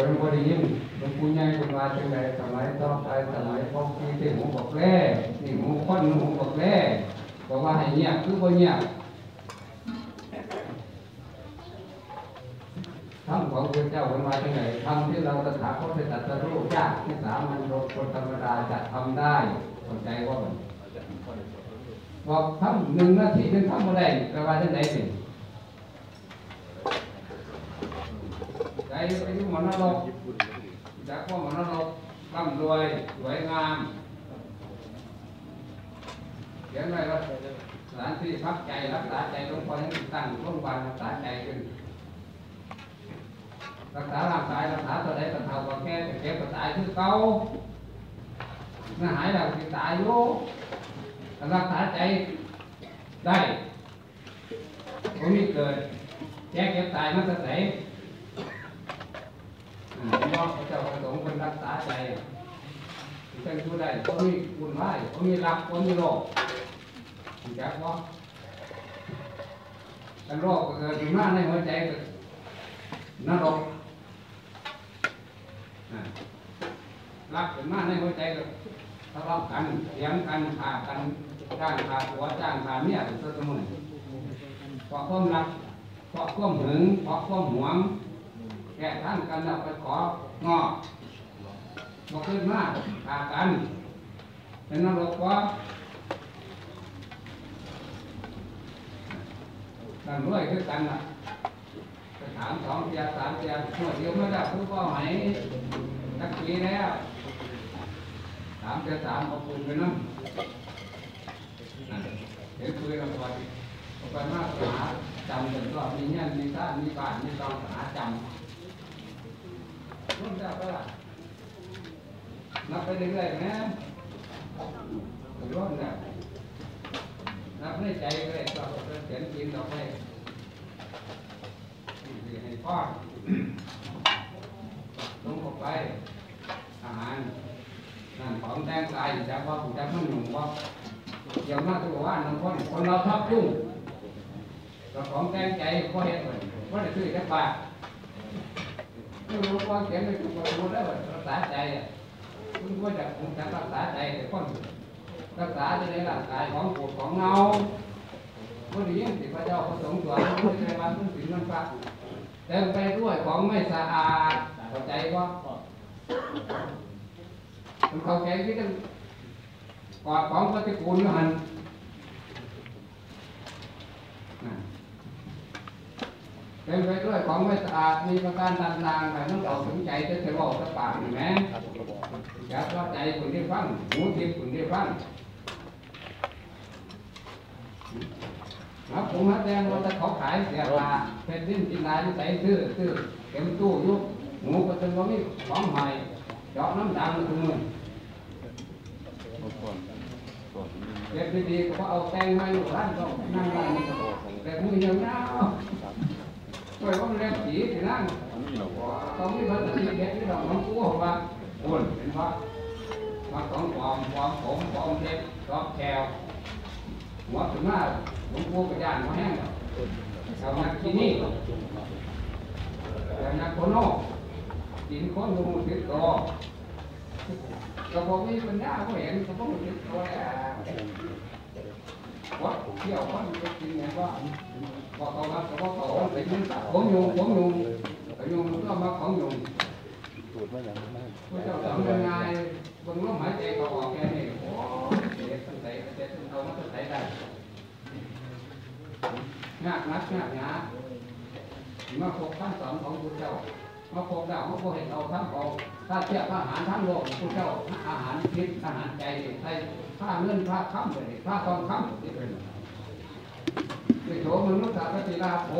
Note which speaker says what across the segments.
Speaker 1: ดมันบ่ได้ยินหลวงปู่ใหญ่คุณมาจังไดสมัยต่อไปสมัยพวกที่ที่หูบอกแร่นี่หูค้นหูบอกแร่บอกว่าให้เงียบคือบ่เงียบทำของพระเจ้าคุณมาจังไดทำที่เราตถาคตได้ตรัสรู้ยากที่สามัญคนธรรมดาจะทำได้เข้าใจว่ามันบอกทำหนึ่งนาทีนึงทำบ่ได้แปลว่าจังไดสิใจไปอยู่มรดกจากว่ามรดกร่ำรวยสวยงามเขียนไว้ว่าสถานที่พักใจรักษาใจหลวงพ่อยังตั้งโรงพยาบาลรักษาใจขึ้นรักษาร่างกายรักษาตัวใดตัวเท่าก็แก่แต่เก็บก็ตายคือเก่าน่าหายแล้วสิตายอยู่รักษาใจได้ผมมีเกิดแก่เก็บตายมันจะไหนมองพระเจ้าประสงค์เป็นรักษาใจเป็นผู้ใดเขามีคุณไหวเขามีรักเขามีโรคจักว่ากันโรคก็เกิดขึ้นมาในหัวใจก็นรกรักขึ้นมาในหัวใจก็ทะเลาะกันเถียงกันขากันจ้างขาหัวจ้างขาเมียเป็นต้นสมุนเพราะความรักเพราะความหึงเพราะความหวง แก่ท่านกันแล้วไปของอมาขึ้นมาขากันเป็นนรกวะกันรวยคือกันนะไปถามสองเทียสามเทียหัวเดียวไม่ได้ผู้ก็หายตักปีแล้วสามเทียสามเอาปืนไปนั่งเห็นปืนเราไปเอาไปมากหาจำเป็นก็มีเงี้ยมีซ่านมีบ้านมีกองหาจำ รุ่นเจ้าก็ล่ะนับไปเรื่อยๆนะรุ่นเนี่ยนับในใจก็เลยก็เขียนกินดอกไม้ให้พ่อลงออกไปอาหารนั่นของแตงกายจะว่าผมจะมันหนุ่มว่าเดี๋ยวมาตัวว่าน้องคนคนเราทับยุ่งเราของแตงใจก็เห็นเหมือนว่าจะซื้อจักบาท ไม่รู้ว่าเขียนไปถูกรู้แล้วรักษาใจอะคุณก็จะคงจะรักษาใจแต่คนรักษาในร่างกายของปวดของเงาเมื่อนี้สิพระเจ้าประสงค์สอนรู้ในวันทุกสิ่งนั้นพระเต็มไปด้วยของไม่สะอาดเข้าใจว่ามันเข้าใจที่ต้องกอดของปฏิกูลหัน เต็มไปด้วยของไม่สะอาดมีประการต่างๆแต่ต้องเอาถึงใจจะจะบอกจะปากเห็นไหมอยากว่าใจคุณได้ฟังหูทิพย์คุณได้ฟังครับผมฮัดแดงว่าจะเขาขายเสียปลาเป็นดิ้นจินดาที่ใส่ซื้อซื้อเก็บตู้ยุบหมูก็จะว่ามีของใหม่เจาะน้ำดังทุกมือเก็บดีๆก็เอาแตงมาอยู่ร้านก็นั่งร้านนี้ก็แต่มือยา ปล่อยัแรงจีไอ้นั่นตอนนี้มันตีแกนี่เรามันกู้ของมันอ้วนเป็นว่ามานต้องความความผมความเด็กคอบแถวหัวถึงหน้าหลวงปู่กระยานมาแห้งชาวนาที่นี่ชาวนาคนนอกกินคนดูติดต่อกระบอกนี้มันยากเขาเห็นกระบอกติดต่อแล้วัดเที่ยวคนกินไย่งว่า พอเขามาเขาเขาเป็นของยุงของยุงของยุงก็มาของยุง
Speaker 2: ตูดมาอย่างนั้น
Speaker 1: พระเจ้าทำยังไงบนลมหายใจเขาออกแค่นี้โอ้เด็กตั้งใจเด็กตั้งเขามาตั้งใจได้งากนักงากหนามาพบท่านสอนของพระเจ้ามาพบดาวมาพบเห็นเราทั้งของถ้าเทียบอาหารทั้งโลกพระเจ้าอาหารคิดอาหารใจใส่ผ้าเงินผ้าค้ำเลยผ้าทองคำนี่เป็น ในโฉมนุษย์สัพพิลาโภ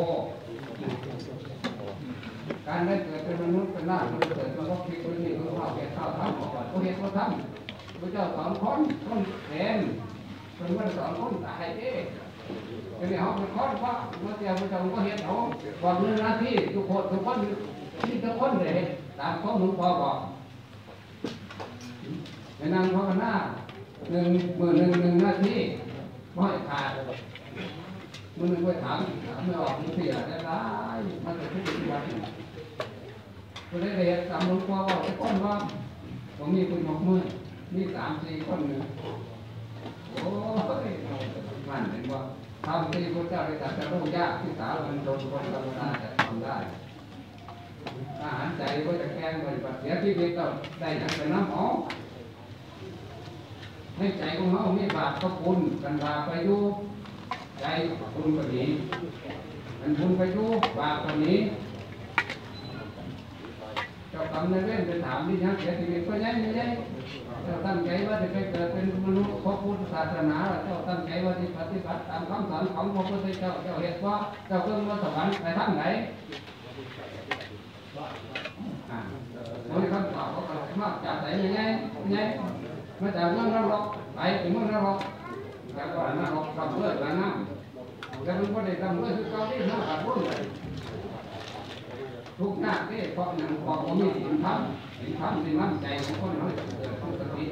Speaker 1: การได้เกิดเป็นมนุษย์เป็นหน้ามันเกิดมาเพราะคิดคนนี้เขาเข้าแก่ข้าวทำก่อนเขาเห็นเขาทำพระเจ้าสอนคนคนเห็นเป็นวันสอนคนตายเองเป็นเขาเป็นคนว่าเมื่อเจ้าพระเจ้าก็เห็นเขาบอกหนึ่งนาทีทุกคนทุกคนที่ทุกคนเลยตามข้อมูลพอบอกในนางภาวนาหนึ่งมือหนึ่งหนึ่งนาทีไม่ขาด มันไม่ถามถามไม่ออกมันเสียได้ไรมันจะพูดที่วัดก็เลยเรียนตามหลวงพ่อว่าไอ้คนว่าผมมีคนยกมือมีสามสี่คนหนึ่งโอ้ยมันเห็นว่าทำที่พระเจ้าได้ตรัสรู้ยากที่สาวมันโดนคนธรรมดาจะทำได้อาหารใจก็จะแกล้งมันแบบเสียชีวิตก็ได้อย่างเป็นน้ำหอมให้ใจของเขาไม่บาปก็คุณกันบาปไปดู ใจคุณก็ดีมันคุณไปดูบาปก็นี้เจ้ากรรมนายเวรไปถามที่ยังเสียชีวิตก็ยังไม่ได้เจ้าตั้งใจว่าจะไปเกิดเป็นมนุษย์พระพุทธศาสนาเจ้าตั้งใจว่าจะปฏิบัติตามคำสอนของพระพุทธเจ้าเจ้าเหตุว่าเจ้าเพิ่งมาสวรรค์ไปทางไหนอ่าโอ้ยคำตอบเขาก็มากจากไหนยังไงยังไงมาจากเมืองนรกไปถึงเมืองนรก แต่ก่อนนรกทำเพื่ออะไรนะแต่มันก็ได้ทำเพื่อคือเกาที่น่าขัดรุ่นเลยทุกหน้าที่เพราะหนังของมีสินธรรมสินธรรมที่มั่นใจของคนเราเกิดทุกสติ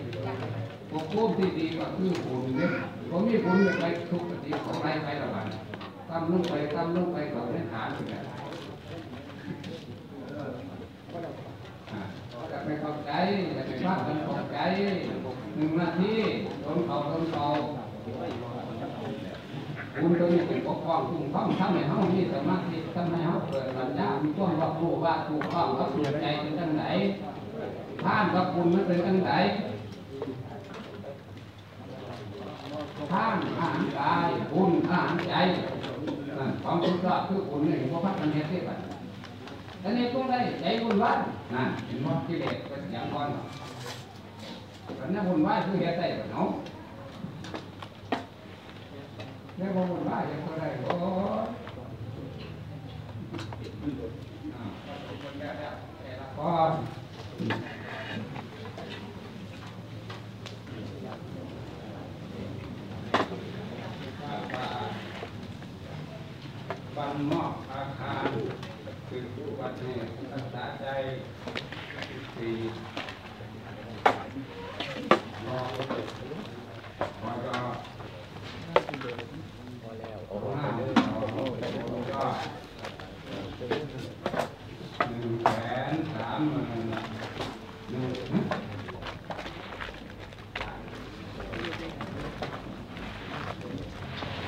Speaker 1: ปกป้องที่ดีก็คือบุญเนี่ยผมมีบุญไปทุกสติของไรไประบาดตำลงไปตำลงไปก็ไม่ฐานอยู่แล้วจะไปเข้าใจจะไปฟังกันเข้าใจหนึ่งนาทีตนเขาตนเขา บุญตัวนี้เป็นปกป้องคุ้มครองทำให้เฮามีสมาธิทำให้เฮาเกิดปัญญามีความรับรู้ว่าถูกต้องกับถูกใจเป็นจังไหนท่านกับบุญมันเป็นจังไหนท่านอาหารกายบุญอาหารใจนั่นของคุณก็คือบุญนี่เพราะพัฒนาเที่บัดอันนี้ก็ได้ใจบุญวัดนั่นเห็นว่าที่เด็กเป็นอย่างก่อนอันนี้นบุญวัดคือเหตุใดเนาะ เดี๋ยวผมมาอย่างไรโอ้พอบันมอกอาคารคือผู้วัดเหตุรักษใจสี่รอพอรอ
Speaker 2: พอแล้ว
Speaker 1: โอ้โหก็หนึ่งแสนสามหมื่นหนึ่ง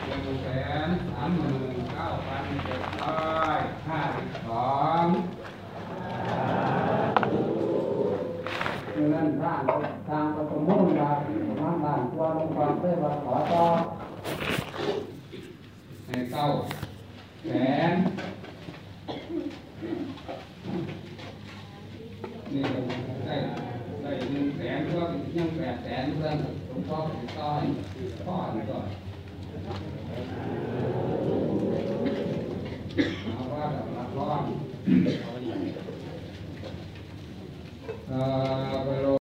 Speaker 1: หนึ่งแสนสามหมื่นเก้าพันเจ็ดร้อยห้าสิบสอง เงินสร้างทางประมูลบาทปมาณบาทตัวลงความเพื่อมาขอต่อให้เก้าแสนนี่ได้ได้หนึ่งแสนก็ยังแปดแสนเพื่อนหลวงพ่อติดต่อยพ่อก่อนเอาว่าแบบรับรองเอ่อไปลง